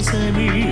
Semi.